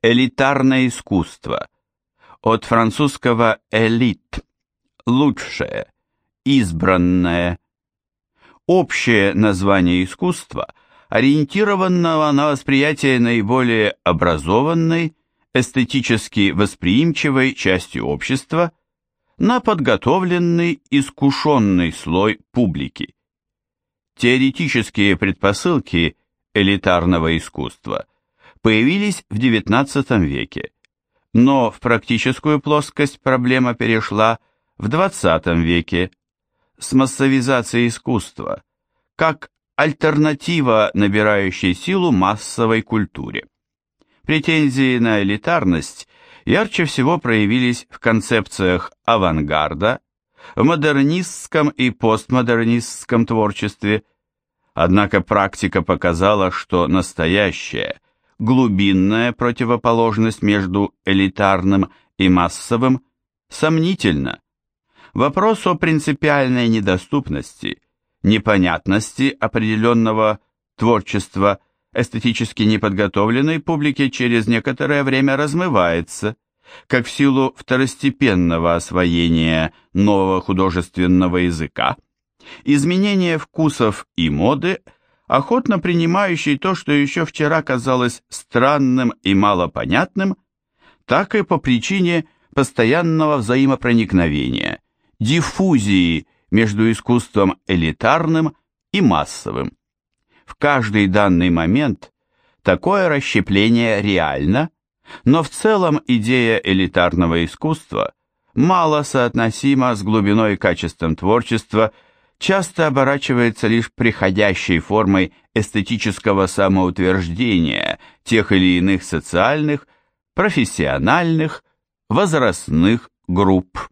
Элитарное искусство. От французского «элит» – лучшее, избранное. Общее название искусства, ориентированного на восприятие наиболее образованной, эстетически восприимчивой части общества, на подготовленный, искушенный слой публики. Теоретические предпосылки элитарного искусства – появились в XIX веке, но в практическую плоскость проблема перешла в XX веке. С массовизацией искусства, как альтернатива набирающей силу массовой культуре. Претензии на элитарность ярче всего проявились в концепциях авангарда, в модернистском и постмодернистском творчестве, однако практика показала, что настоящее – глубинная противоположность между элитарным и массовым сомнительна. Вопрос о принципиальной недоступности, непонятности определенного творчества эстетически неподготовленной публике через некоторое время размывается, как в силу второстепенного освоения нового художественного языка, изменение вкусов и моды – охотно принимающий то, что еще вчера казалось странным и малопонятным, так и по причине постоянного взаимопроникновения, диффузии между искусством элитарным и массовым. В каждый данный момент такое расщепление реально, но в целом идея элитарного искусства мало соотносима с глубиной и качеством творчества – часто оборачивается лишь приходящей формой эстетического самоутверждения тех или иных социальных, профессиональных, возрастных групп.